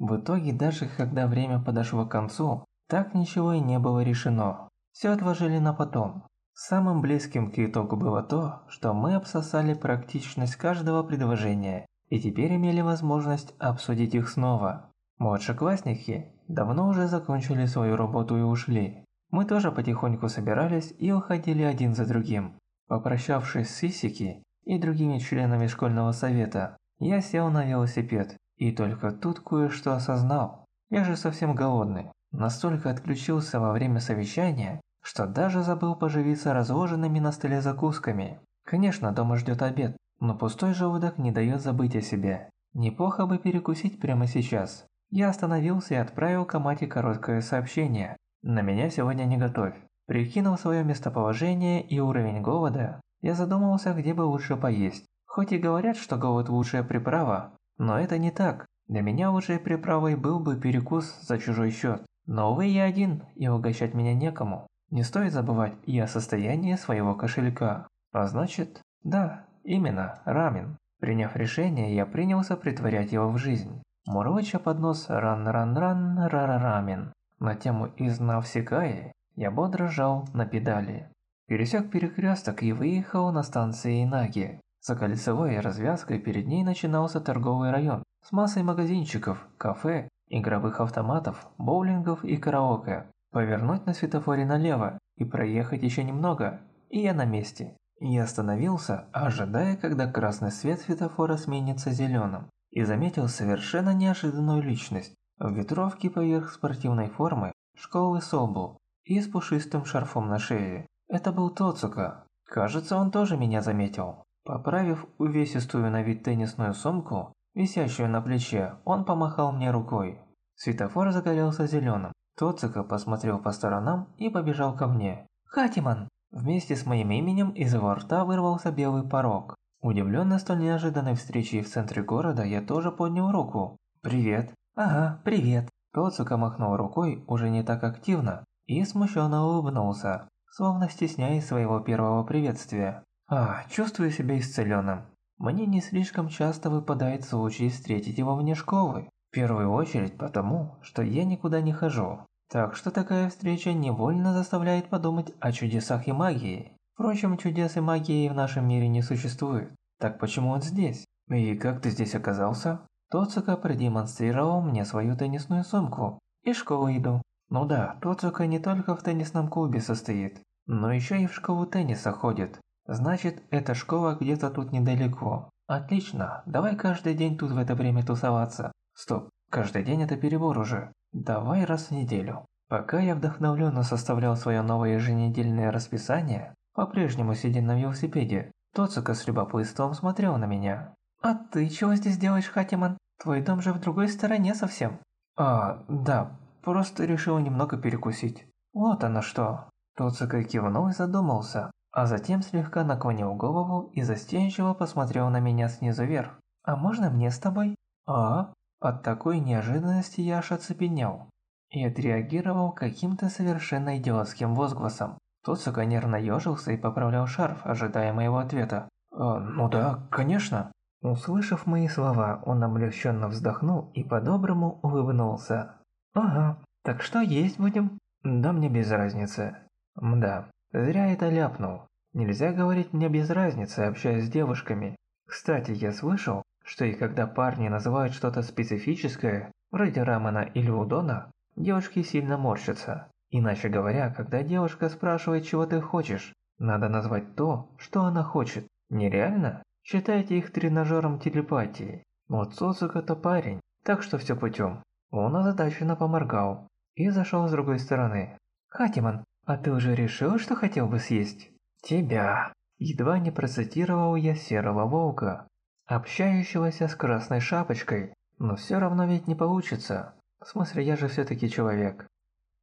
В итоге, даже когда время подошло к концу, так ничего и не было решено. Все отложили на потом. Самым близким к итогу было то, что мы обсосали практичность каждого предложения и теперь имели возможность обсудить их снова. Младшеклассники давно уже закончили свою работу и ушли. Мы тоже потихоньку собирались и уходили один за другим. Попрощавшись с Сисики и другими членами школьного совета, я сел на велосипед и только тут кое-что осознал. Я же совсем голодный. Настолько отключился во время совещания, что даже забыл поживиться разложенными на столе закусками. Конечно, дома ждет обед, но пустой желудок не дает забыть о себе. Неплохо бы перекусить прямо сейчас. Я остановился и отправил Камате короткое сообщение. На меня сегодня не готовь. Прикинув свое местоположение и уровень голода, я задумался, где бы лучше поесть. Хоть и говорят, что голод лучшая приправа, но это не так. Для меня лучшей приправой был бы перекус за чужой счет. Но увы, я один, и угощать меня некому. Не стоит забывать и о состоянии своего кошелька. А значит, да, именно, рамен. Приняв решение, я принялся притворять его в жизнь. Мурлыча под нос ран-ран-ран ра-ра-рамен. На тему из Навсекаи я бодро жал на педали. Пересек перекресток и выехал на станции Инаги. За кольцевой развязкой перед ней начинался торговый район с массой магазинчиков, кафе, игровых автоматов, боулингов и караоке. Повернуть на светофоре налево и проехать еще немного, и я на месте. Я остановился, ожидая, когда красный свет светофора сменится зеленым, и заметил совершенно неожиданную личность в ветровке поверх спортивной формы школы Собу и с пушистым шарфом на шее. Это был Тоцука. Кажется, он тоже меня заметил. Поправив увесистую на вид теннисную сумку, висящую на плече, он помахал мне рукой. Светофор загорелся зеленым. Тоцука посмотрел по сторонам и побежал ко мне. «Хатиман!» Вместе с моим именем из его рта вырвался белый порог. Удивленный столь неожиданной встречей в центре города, я тоже поднял руку. «Привет!» «Ага, привет!» Тоцука махнул рукой уже не так активно и смущенно улыбнулся, словно стесняясь своего первого приветствия. «А, чувствую себя исцеленным. Мне не слишком часто выпадает случай встретить его вне школы. В первую очередь потому, что я никуда не хожу. Так что такая встреча невольно заставляет подумать о чудесах и магии. Впрочем, чудес и магии в нашем мире не существует. Так почему он здесь? И как ты здесь оказался? Тоцука продемонстрировал мне свою теннисную сумку. И школу иду. Ну да, Тоцука не только в теннисном клубе состоит, но еще и в школу тенниса ходит. Значит, эта школа где-то тут недалеко. Отлично, давай каждый день тут в это время тусоваться. Стоп, каждый день это перебор уже. Давай раз в неделю. Пока я вдохновленно составлял свое новое еженедельное расписание, по-прежнему сидя на велосипеде, Тоцука с любопытством смотрел на меня. «А ты чего здесь делаешь, Хатиман? Твой дом же в другой стороне совсем». «А, да, просто решил немного перекусить». «Вот оно что». Тоцука кивнул и задумался, а затем слегка наклонил голову и застенчиво посмотрел на меня снизу вверх. «А можно мне с тобой?» «А?» От такой неожиданности я аж оцепенел и отреагировал каким-то совершенно идиотским возгласом. Тоцука нервно ежился и поправлял шарф, ожидая моего ответа. «А, ну да, конечно». Услышав мои слова, он облегченно вздохнул и по-доброму улыбнулся. «Ага, так что есть будем?» «Да мне без разницы». «Мда, зря это ляпнул. Нельзя говорить мне без разницы, общаясь с девушками. Кстати, я слышал, что и когда парни называют что-то специфическое, вроде рамена или удона, девушки сильно морщатся. Иначе говоря, когда девушка спрашивает, чего ты хочешь, надо назвать то, что она хочет. Нереально? Считайте их тренажером телепатии. Вот Сосука-то парень, так что все путем. Он озадаченно поморгал и зашел с другой стороны. «Хатиман, а ты уже решил, что хотел бы съесть?» «Тебя!» Едва не процитировал я серого волка, общающегося с красной шапочкой, но все равно ведь не получится. В смысле, я же все-таки человек.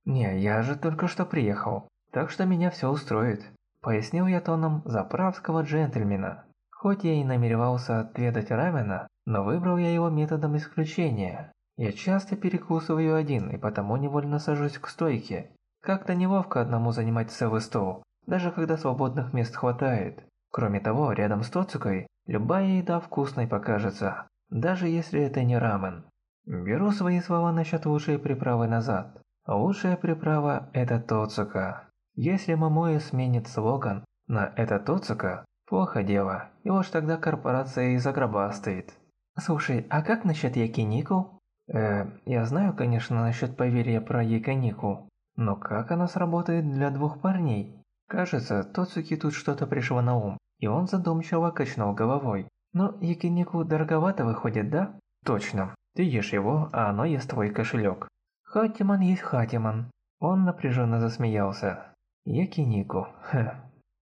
Не, я же только что приехал, так что меня все устроит. Пояснил я тоном заправского джентльмена. Хоть я и намеревался отведать рамена, но выбрал я его методом исключения. Я часто перекусываю один и потому невольно сажусь к стойке. Как-то неловко одному занимать целый стол, даже когда свободных мест хватает. Кроме того, рядом с Тоцукой любая еда вкусной покажется, даже если это не рамен. Беру свои слова насчет лучшей приправы назад. Лучшая приправа – это Тоцука. Если Мамоя сменит слоган на «это Тоцука», плохо дело, и уж тогда корпорация из-за гроба стоит. Слушай, а как насчет Якинику? Э, я знаю, конечно, насчет поверья про Якинику, но как она сработает для двух парней? Кажется, Тоцуки тут что-то пришло на ум, и он задумчиво качнул головой. Но Якинику дороговато выходит, да? Точно. Ты ешь его, а оно ест твой кошелек. Хатиман есть Хатиман. Он напряженно засмеялся. Якинику. Хе.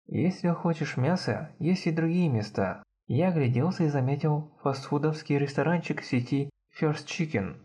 Если хочешь мяса, есть и другие места. Я огляделся и заметил фастфудовский ресторанчик сети First Chicken.